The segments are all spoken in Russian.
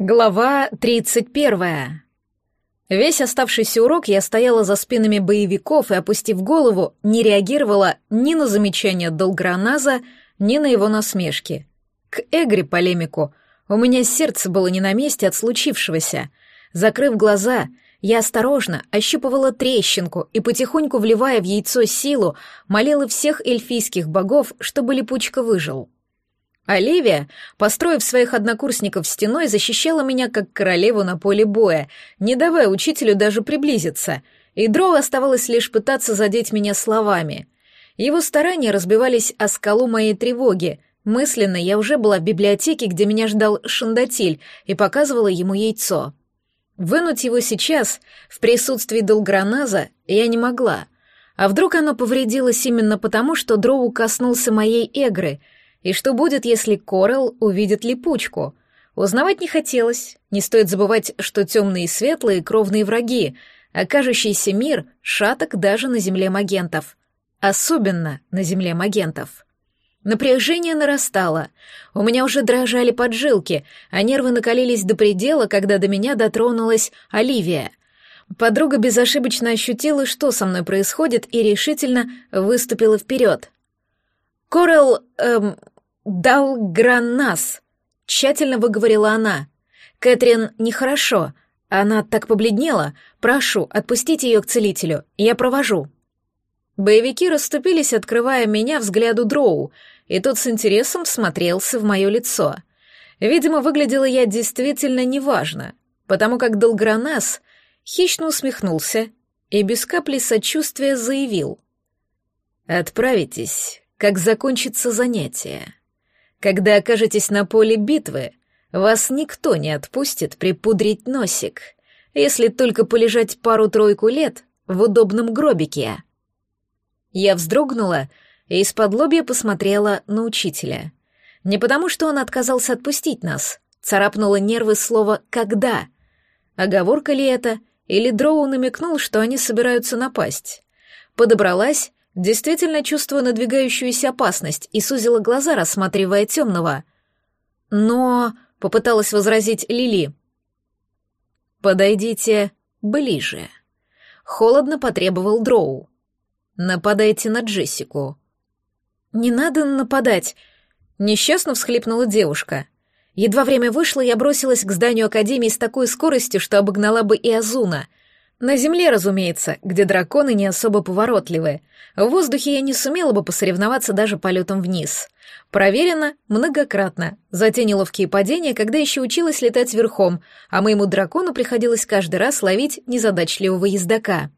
Глава 31. Весь оставшийся урок я стояла за спинами боевиков и, опустив голову, не реагировала ни на замечания Долграназа, ни на его насмешки. К Эгри полемику у меня сердце было не на месте от случившегося. Закрыв глаза, я осторожно ощупывала трещинку и, потихоньку вливая в яйцо силу, молила всех эльфийских богов, чтобы липучка выжил. Оливия, построив своих однокурсников стеной, защищала меня как королеву на поле боя, не давая учителю даже приблизиться, и Дроу оставалось лишь пытаться задеть меня словами. Его старания разбивались о скалу моей тревоги. Мысленно я уже была в библиотеке, где меня ждал Шандатиль, и показывала ему яйцо. Вынуть его сейчас, в присутствии Долграназа, я не могла. А вдруг оно повредилось именно потому, что Дроу коснулся моей эгры — и что будет, если Корал увидит липучку? Узнавать не хотелось. Не стоит забывать, что темные и светлые — кровные враги, а кажущийся мир шаток даже на земле магентов. Особенно на земле магентов. Напряжение нарастало. У меня уже дрожали поджилки, а нервы накалились до предела, когда до меня дотронулась Оливия. Подруга безошибочно ощутила, что со мной происходит, и решительно выступила вперед. «Корел, эм, дал гранас», — тщательно выговорила она. «Кэтрин нехорошо. Она так побледнела. Прошу, отпустите ее к целителю. Я провожу». Боевики расступились, открывая меня взгляду Дроу, и тот с интересом смотрелся в мое лицо. Видимо, выглядела я действительно неважно, потому как Долгранас хищно усмехнулся и без капли сочувствия заявил. «Отправитесь как закончится занятие. Когда окажетесь на поле битвы, вас никто не отпустит припудрить носик, если только полежать пару-тройку лет в удобном гробике. Я вздрогнула и из-под лобья посмотрела на учителя. Не потому, что он отказался отпустить нас, царапнуло нервы слово «когда». Оговорка ли это, или Дроу намекнул, что они собираются напасть? Подобралась действительно чувствуя надвигающуюся опасность и сузила глаза, рассматривая темного. Но, — попыталась возразить Лили, — подойдите ближе. Холодно потребовал Дроу. Нападайте на Джессику. Не надо нападать, — несчастно всхлипнула девушка. Едва время вышло, я бросилась к зданию Академии с такой скоростью, что обогнала бы и Азуна — на земле, разумеется, где драконы не особо поворотливы. В воздухе я не сумела бы посоревноваться даже полетом вниз. Проверено многократно. За те неловкие падения, когда еще училась летать верхом, а моему дракону приходилось каждый раз ловить незадачливого ездока.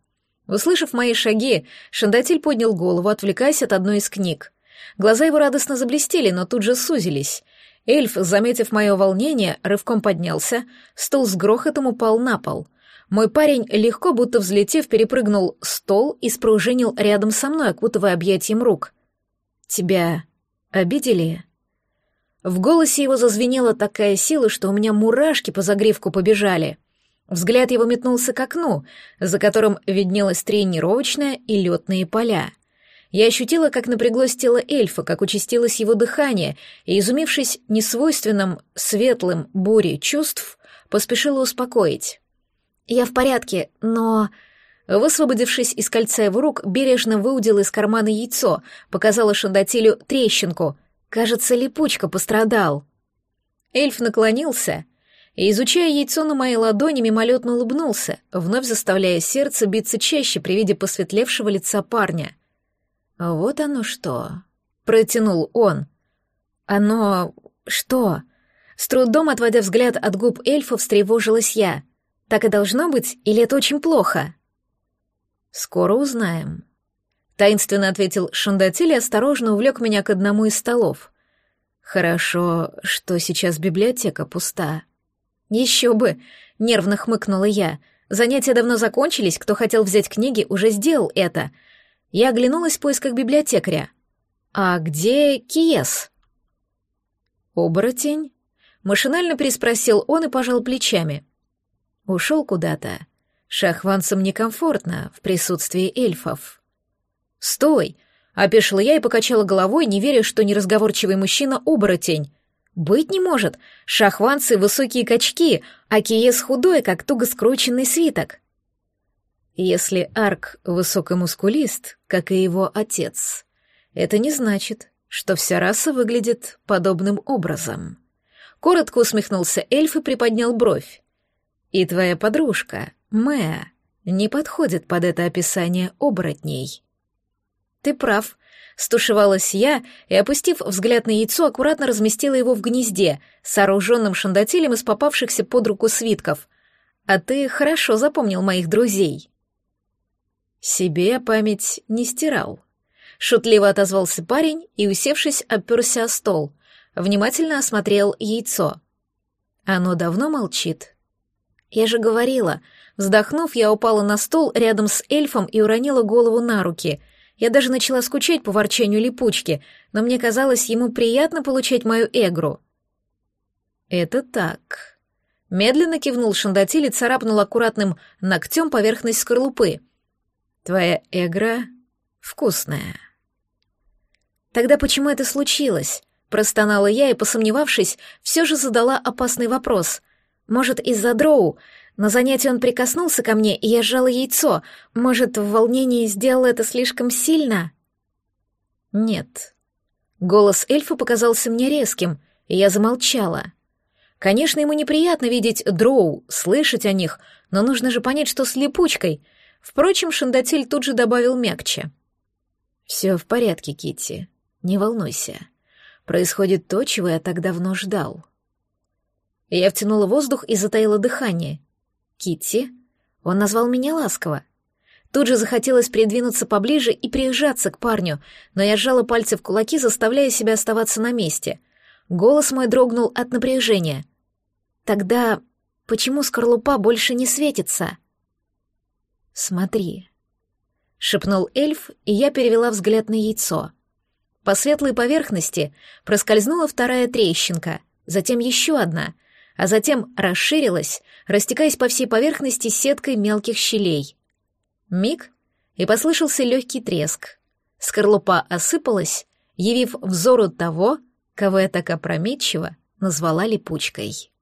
Услышав мои шаги, Шандатиль поднял голову, отвлекаясь от одной из книг. Глаза его радостно заблестели, но тут же сузились. Эльф, заметив мое волнение, рывком поднялся, стол с грохотом упал на пол — мой парень, легко будто взлетев, перепрыгнул стол и спружинил рядом со мной, окутывая объятием рук. «Тебя обидели?» В голосе его зазвенела такая сила, что у меня мурашки по загривку побежали. Взгляд его метнулся к окну, за которым виднелась тренировочная и летные поля. Я ощутила, как напряглось тело эльфа, как участилось его дыхание, и, изумившись несвойственным, светлым буре чувств, поспешила успокоить. «Я в порядке, но...» Высвободившись из кольца его рук, бережно выудила из кармана яйцо, показала Шандатилю трещинку. Кажется, липучка пострадал. Эльф наклонился и, изучая яйцо на моей ладони, мимолетно улыбнулся, вновь заставляя сердце биться чаще при виде посветлевшего лица парня. «Вот оно что!» — протянул он. «Оно... что?» С трудом отводя взгляд от губ эльфа, встревожилась я — так и должно быть, или это очень плохо? Скоро узнаем. Таинственно ответил Шандатиль и осторожно увлек меня к одному из столов. Хорошо, что сейчас библиотека пуста. Еще бы, нервно хмыкнула я. Занятия давно закончились, кто хотел взять книги, уже сделал это. Я оглянулась в поисках библиотекаря. А где Киес? Оборотень? Машинально переспросил он и пожал плечами. Ушел куда-то. Шахванцам некомфортно в присутствии эльфов. «Стой!» — опешила я и покачала головой, не веря, что неразговорчивый мужчина — оборотень. Быть не может. Шахванцы — высокие качки, а Киес худой, как туго скрученный свиток. Если Арк высок мускулист, как и его отец, это не значит, что вся раса выглядит подобным образом. Коротко усмехнулся эльф и приподнял бровь. И твоя подружка, Мэа, не подходит под это описание оборотней. Ты прав, стушевалась я и, опустив взгляд на яйцо, аккуратно разместила его в гнезде, сооруженным шандатилем из попавшихся под руку свитков. А ты хорошо запомнил моих друзей. Себе память не стирал. Шутливо отозвался парень и, усевшись, оперся о стол, внимательно осмотрел яйцо. Оно давно молчит. Я же говорила. Вздохнув, я упала на стол рядом с эльфом и уронила голову на руки. Я даже начала скучать по ворчанию липучки, но мне казалось ему приятно получать мою эгру. «Это так». Медленно кивнул Шандатиль и царапнул аккуратным ногтем поверхность скорлупы. «Твоя эгра вкусная». «Тогда почему это случилось?» Простонала я и, посомневавшись, все же задала опасный вопрос. «Может, из-за дроу? На занятии он прикоснулся ко мне, и я сжала яйцо. Может, в волнении сделал это слишком сильно?» «Нет». Голос эльфа показался мне резким, и я замолчала. Конечно, ему неприятно видеть дроу, слышать о них, но нужно же понять, что с липучкой. Впрочем, Шандатиль тут же добавил мягче. «Все в порядке, Китти. Не волнуйся. Происходит то, чего я так давно ждал». Я втянула воздух и затаила дыхание. Китти? Он назвал меня ласково. Тут же захотелось придвинуться поближе и прижаться к парню, но я сжала пальцы в кулаки, заставляя себя оставаться на месте. Голос мой дрогнул от напряжения. «Тогда почему скорлупа больше не светится?» «Смотри», — шепнул эльф, и я перевела взгляд на яйцо. По светлой поверхности проскользнула вторая трещинка, затем еще одна — а затем расширилась, растекаясь по всей поверхности сеткой мелких щелей. Миг, и послышался легкий треск. Скорлупа осыпалась, явив взору того, кого я так опрометчиво назвала липучкой.